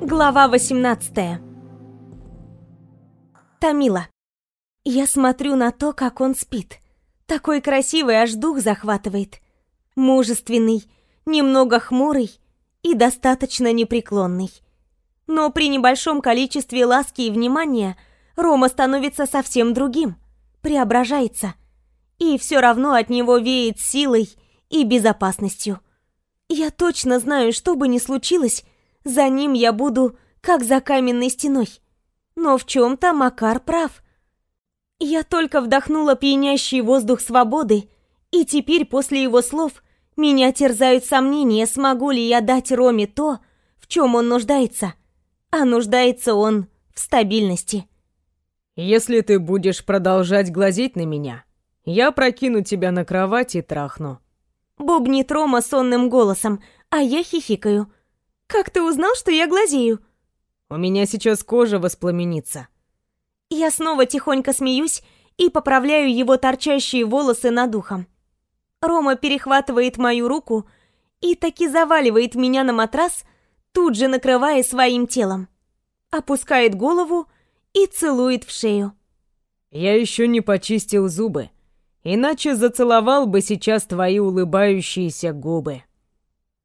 Глава 18 Тамила. Я смотрю на то, как он спит. Такой красивый, аж дух захватывает. Мужественный, немного хмурый и достаточно непреклонный. Но при небольшом количестве ласки и внимания Рома становится совсем другим, преображается. И все равно от него веет силой и безопасностью. Я точно знаю, что бы ни случилось, за ним я буду, как за каменной стеной. Но в чем-то Макар прав. Я только вдохнула пьянящий воздух свободы, и теперь после его слов меня терзают сомнения, смогу ли я дать Роме то, в чем он нуждается. А нуждается он в стабильности. «Если ты будешь продолжать глазеть на меня, я прокину тебя на кровать и трахну». Бубнит Рома сонным голосом, а я хихикаю. «Как ты узнал, что я глазею?» «У меня сейчас кожа воспламенится». Я снова тихонько смеюсь и поправляю его торчащие волосы над ухом. Рома перехватывает мою руку и таки заваливает меня на матрас, тут же накрывая своим телом. Опускает голову и целует в шею. «Я еще не почистил зубы, иначе зацеловал бы сейчас твои улыбающиеся губы».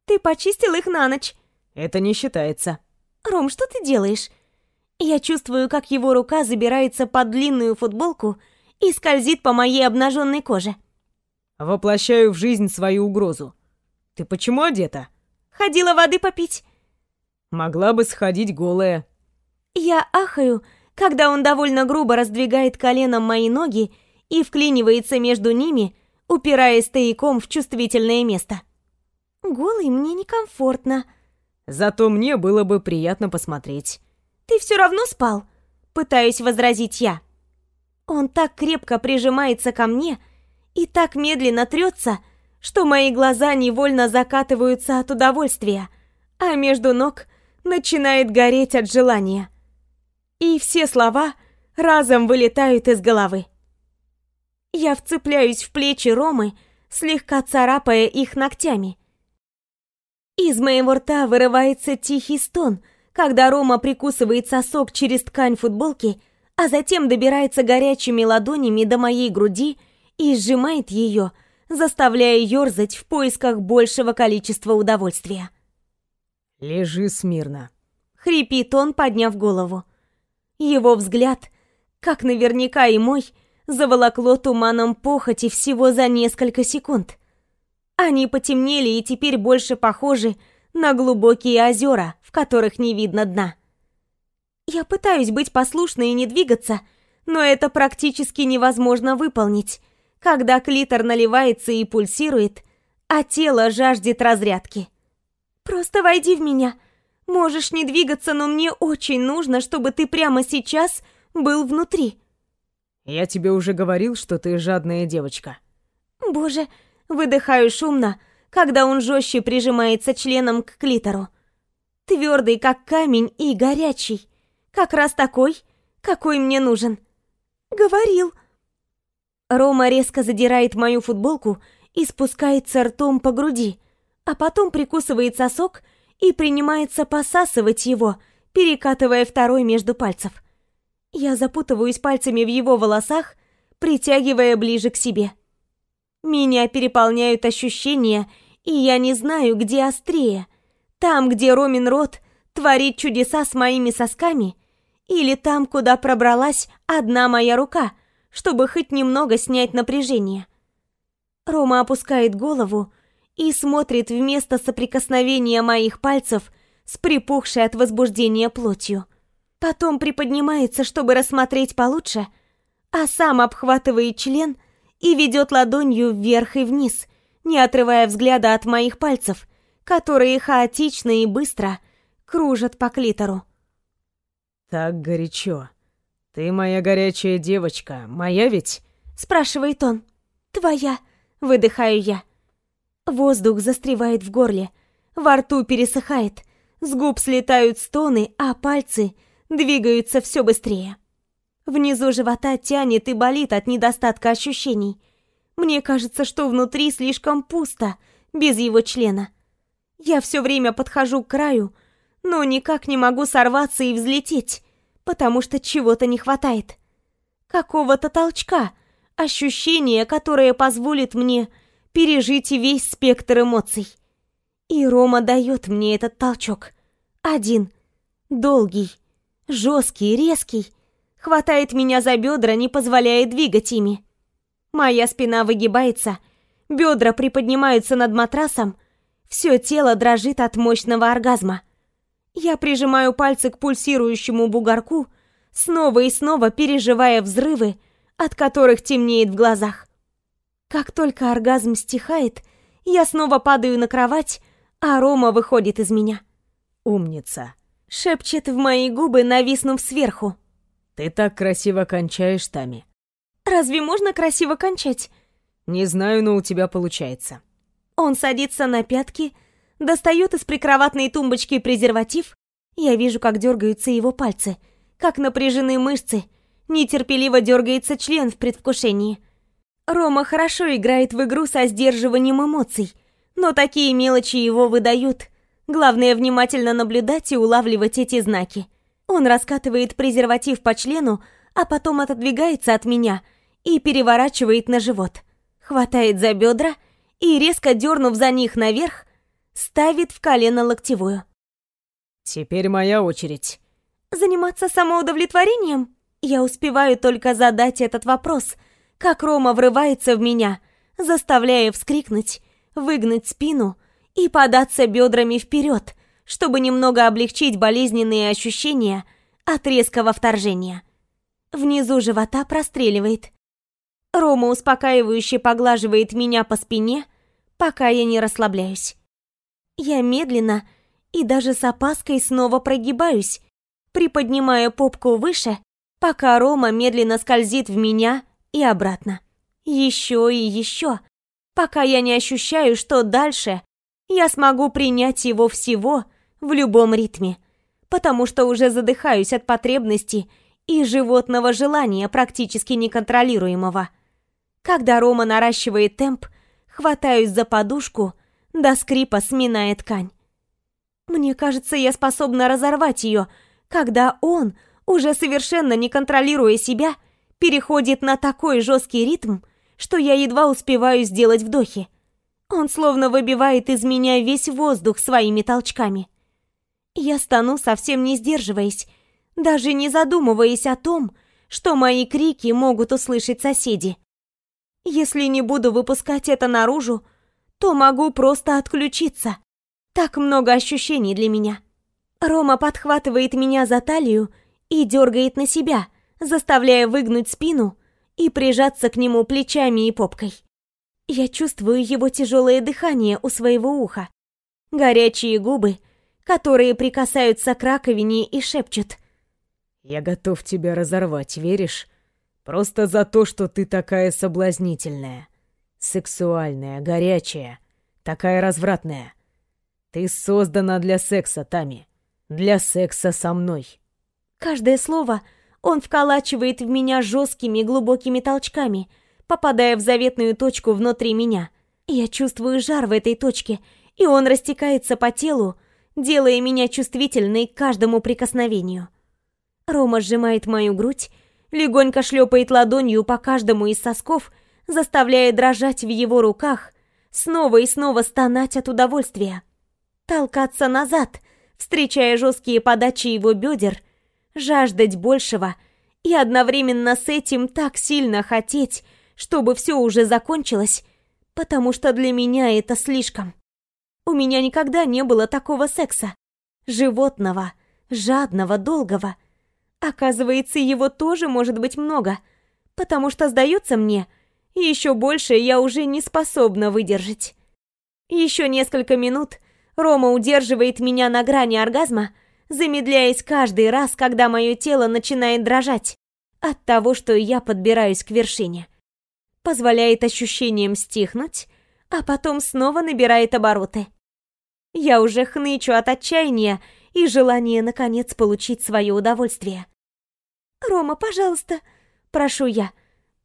«Ты почистил их на ночь?» Это не считается. «Ром, что ты делаешь?» Я чувствую, как его рука забирается под длинную футболку и скользит по моей обнаженной коже. Воплощаю в жизнь свою угрозу. Ты почему одета? Ходила воды попить. Могла бы сходить голая. Я ахаю, когда он довольно грубо раздвигает коленом мои ноги и вклинивается между ними, упираясь стояком в чувствительное место. Голый мне некомфортно. Зато мне было бы приятно посмотреть. Ты все равно спал? Пытаюсь возразить я. Он так крепко прижимается ко мне и так медленно трется, что мои глаза невольно закатываются от удовольствия, а между ног начинает гореть от желания. И все слова разом вылетают из головы. Я вцепляюсь в плечи Ромы, слегка царапая их ногтями. Из моего рта вырывается тихий стон, когда Рома прикусывает сосок через ткань футболки, а затем добирается горячими ладонями до моей груди и сжимает ее, заставляя ерзать в поисках большего количества удовольствия. «Лежи смирно», — хрипит он, подняв голову. Его взгляд, как наверняка и мой, заволокло туманом похоти всего за несколько секунд. Они потемнели и теперь больше похожи на глубокие озера, в которых не видно дна. Я пытаюсь быть послушной и не двигаться, но это практически невозможно выполнить, когда клитор наливается и пульсирует, а тело жаждет разрядки. Просто войди в меня. Можешь не двигаться, но мне очень нужно, чтобы ты прямо сейчас был внутри. Я тебе уже говорил, что ты жадная девочка. Боже, Выдыхаю шумно, когда он жестче прижимается членом к клитору. Твердый, как камень, и горячий. Как раз такой, какой мне нужен. Говорил. Рома резко задирает мою футболку и спускается ртом по груди, а потом прикусывает сосок и принимается посасывать его, перекатывая второй между пальцев. Я запутываюсь пальцами в его волосах, притягивая ближе к себе. Меня переполняют ощущения, и я не знаю, где острее. Там, где Ромин рот творит чудеса с моими сосками, или там, куда пробралась одна моя рука, чтобы хоть немного снять напряжение. Рома опускает голову и смотрит вместо соприкосновения моих пальцев с припухшей от возбуждения плотью. Потом приподнимается, чтобы рассмотреть получше, а сам обхватывает член – и ведет ладонью вверх и вниз, не отрывая взгляда от моих пальцев, которые хаотично и быстро кружат по клитору. «Так горячо. Ты моя горячая девочка, моя ведь?» — спрашивает он. «Твоя», — выдыхаю я. Воздух застревает в горле, во рту пересыхает, с губ слетают стоны, а пальцы двигаются все быстрее. Внизу живота тянет и болит от недостатка ощущений. Мне кажется, что внутри слишком пусто, без его члена. Я все время подхожу к краю, но никак не могу сорваться и взлететь, потому что чего-то не хватает. Какого-то толчка, ощущения, которое позволит мне пережить весь спектр эмоций. И Рома дает мне этот толчок. Один. Долгий. Жесткий, резкий. Хватает меня за бедра, не позволяя двигать ими. Моя спина выгибается, бедра приподнимаются над матрасом, все тело дрожит от мощного оргазма. Я прижимаю пальцы к пульсирующему бугорку, снова и снова переживая взрывы, от которых темнеет в глазах. Как только оргазм стихает, я снова падаю на кровать, а Рома выходит из меня. «Умница!» — шепчет в мои губы, нависнув сверху. «Ты так красиво кончаешь, Тами». «Разве можно красиво кончать?» «Не знаю, но у тебя получается». Он садится на пятки, достает из прикроватной тумбочки презерватив. Я вижу, как дергаются его пальцы, как напряжены мышцы, нетерпеливо дергается член в предвкушении. Рома хорошо играет в игру со сдерживанием эмоций, но такие мелочи его выдают. Главное внимательно наблюдать и улавливать эти знаки. Он раскатывает презерватив по члену, а потом отодвигается от меня и переворачивает на живот. Хватает за бедра и, резко дернув за них наверх, ставит в колено локтевую. «Теперь моя очередь». «Заниматься самоудовлетворением?» Я успеваю только задать этот вопрос — как Рома врывается в меня, заставляя вскрикнуть, выгнуть спину и податься бедрами вперед, чтобы немного облегчить болезненные ощущения от резкого вторжения. Внизу живота простреливает. Рома успокаивающе поглаживает меня по спине, пока я не расслабляюсь. Я медленно и даже с опаской снова прогибаюсь, приподнимая попку выше, пока Рома медленно скользит в меня и обратно. Еще и еще, пока я не ощущаю, что дальше я смогу принять его всего в любом ритме, потому что уже задыхаюсь от потребности и животного желания практически неконтролируемого. Когда Рома наращивает темп, хватаюсь за подушку, до скрипа сминая ткань. Мне кажется, я способна разорвать ее, когда он, уже совершенно не контролируя себя, переходит на такой жесткий ритм, что я едва успеваю сделать вдохи. Он словно выбивает из меня весь воздух своими толчками. Я стану, совсем не сдерживаясь, даже не задумываясь о том, что мои крики могут услышать соседи. Если не буду выпускать это наружу, то могу просто отключиться. Так много ощущений для меня. Рома подхватывает меня за талию и дергает на себя — заставляя выгнуть спину и прижаться к нему плечами и попкой. Я чувствую его тяжелое дыхание у своего уха, горячие губы, которые прикасаются к раковине и шепчут. «Я готов тебя разорвать, веришь? Просто за то, что ты такая соблазнительная, сексуальная, горячая, такая развратная. Ты создана для секса, Тами, для секса со мной». Каждое слово — он вколачивает в меня жесткими глубокими толчками, попадая в заветную точку внутри меня. Я чувствую жар в этой точке, и он растекается по телу, делая меня чувствительной к каждому прикосновению. Рома сжимает мою грудь, легонько шлепает ладонью по каждому из сосков, заставляя дрожать в его руках, снова и снова стонать от удовольствия. Толкаться назад, встречая жесткие подачи его бедер жаждать большего и одновременно с этим так сильно хотеть, чтобы все уже закончилось, потому что для меня это слишком. У меня никогда не было такого секса. Животного, жадного, долгого. Оказывается, его тоже может быть много, потому что, сдается мне, еще больше я уже не способна выдержать. Еще несколько минут Рома удерживает меня на грани оргазма, замедляясь каждый раз, когда мое тело начинает дрожать от того, что я подбираюсь к вершине. Позволяет ощущениям стихнуть, а потом снова набирает обороты. Я уже хнычу от отчаяния и желания наконец получить свое удовольствие. «Рома, пожалуйста!» — прошу я.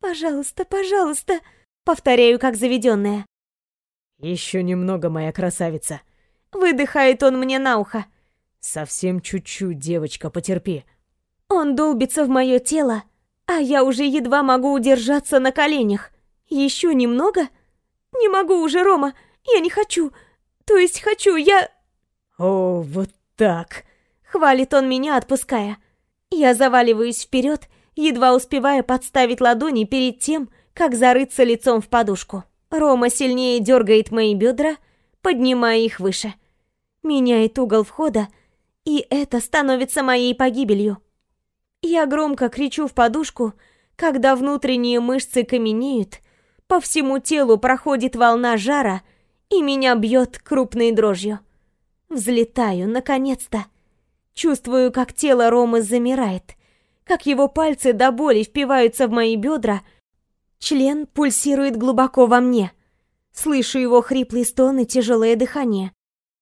«Пожалуйста, пожалуйста!» — повторяю, как заведенная. «Еще немного, моя красавица!» — выдыхает он мне на ухо. Совсем чуть-чуть, девочка, потерпи. Он долбится в мое тело, а я уже едва могу удержаться на коленях. Еще немного? Не могу уже, Рома. Я не хочу. То есть хочу, я... О, вот так. Хвалит он меня, отпуская. Я заваливаюсь вперед, едва успевая подставить ладони перед тем, как зарыться лицом в подушку. Рома сильнее дергает мои бедра, поднимая их выше. Меняет угол входа, и это становится моей погибелью. Я громко кричу в подушку, когда внутренние мышцы каменеют, по всему телу проходит волна жара, и меня бьет крупной дрожью. Взлетаю, наконец-то. Чувствую, как тело Ромы замирает, как его пальцы до боли впиваются в мои бедра, член пульсирует глубоко во мне. Слышу его хриплый стон и тяжелое дыхание.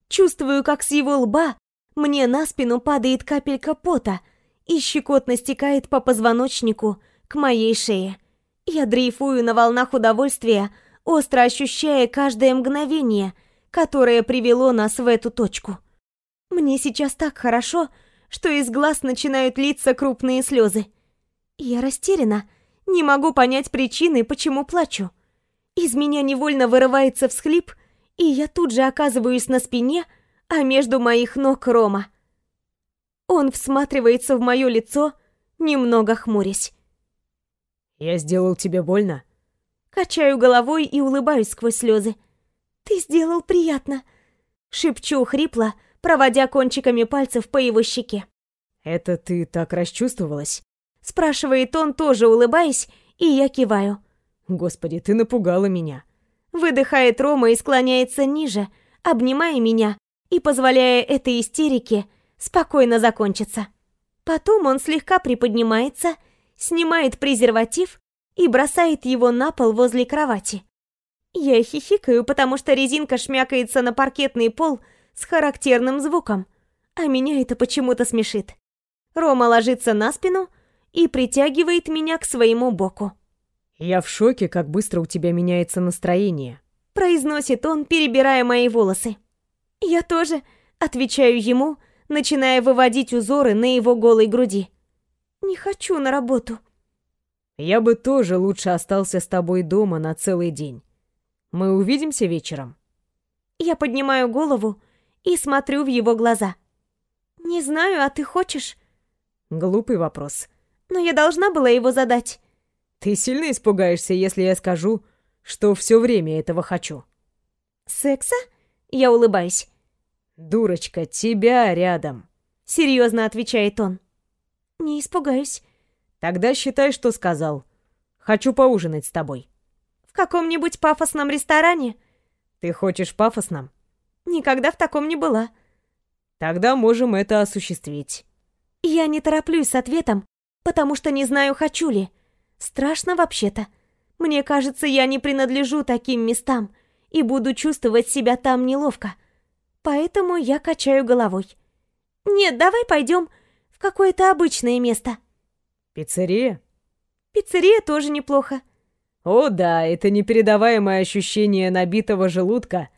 Чувствую, как с его лба мне на спину падает капелька пота и щекотно стекает по позвоночнику к моей шее. Я дрейфую на волнах удовольствия, остро ощущая каждое мгновение, которое привело нас в эту точку. Мне сейчас так хорошо, что из глаз начинают литься крупные слезы. Я растеряна, не могу понять причины, почему плачу. Из меня невольно вырывается всхлип, и я тут же оказываюсь на спине, а между моих ног Рома. Он всматривается в мое лицо, немного хмурясь. «Я сделал тебе больно?» Качаю головой и улыбаюсь сквозь слезы. «Ты сделал приятно!» Шепчу хрипло, проводя кончиками пальцев по его щеке. «Это ты так расчувствовалась?» Спрашивает он, тоже улыбаясь, и я киваю. «Господи, ты напугала меня!» Выдыхает Рома и склоняется ниже, обнимая меня и позволяя этой истерике спокойно закончиться. Потом он слегка приподнимается, снимает презерватив и бросает его на пол возле кровати. Я хихикаю, потому что резинка шмякается на паркетный пол с характерным звуком, а меня это почему-то смешит. Рома ложится на спину и притягивает меня к своему боку. «Я в шоке, как быстро у тебя меняется настроение», — произносит он, перебирая мои волосы. «Я тоже», — отвечаю ему, начиная выводить узоры на его голой груди. «Не хочу на работу». «Я бы тоже лучше остался с тобой дома на целый день. Мы увидимся вечером?» Я поднимаю голову и смотрю в его глаза. «Не знаю, а ты хочешь?» Глупый вопрос. Но я должна была его задать. Ты сильно испугаешься, если я скажу, что все время этого хочу. Секса? Я улыбаюсь. Дурочка, тебя рядом. Серьезно отвечает он. Не испугаюсь. Тогда считай, что сказал. Хочу поужинать с тобой. В каком-нибудь пафосном ресторане? Ты хочешь пафосном? Никогда в таком не была. Тогда можем это осуществить. Я не тороплюсь с ответом, потому что не знаю, хочу ли. Страшно вообще-то. Мне кажется, я не принадлежу таким местам и буду чувствовать себя там неловко. Поэтому я качаю головой. Нет, давай пойдем в какое-то обычное место. Пиццерия? Пиццерия тоже неплохо. О да, это непередаваемое ощущение набитого желудка,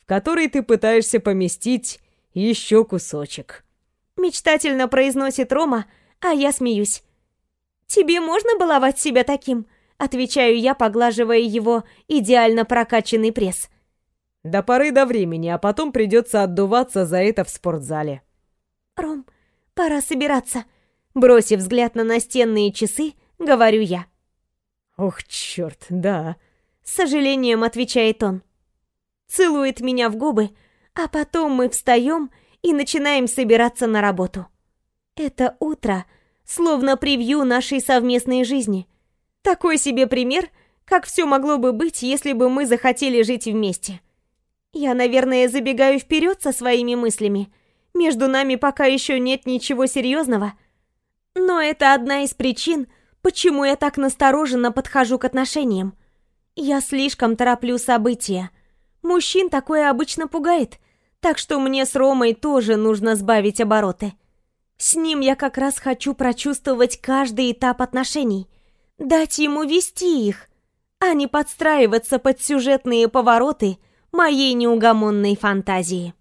в который ты пытаешься поместить еще кусочек. Мечтательно произносит Рома, а я смеюсь. «Тебе можно баловать себя таким?» Отвечаю я, поглаживая его идеально прокачанный пресс. До поры до времени, а потом придется отдуваться за это в спортзале. «Ром, пора собираться». Бросив взгляд на настенные часы, говорю я. «Ох, черт, да», — с сожалением отвечает он. Целует меня в губы, а потом мы встаем и начинаем собираться на работу. Это утро словно превью нашей совместной жизни. Такой себе пример, как все могло бы быть, если бы мы захотели жить вместе. Я, наверное, забегаю вперед со своими мыслями. Между нами пока еще нет ничего серьезного. Но это одна из причин, почему я так настороженно подхожу к отношениям. Я слишком тороплю события. Мужчин такое обычно пугает, так что мне с Ромой тоже нужно сбавить обороты. С ним я как раз хочу прочувствовать каждый этап отношений, дать ему вести их, а не подстраиваться под сюжетные повороты моей неугомонной фантазии.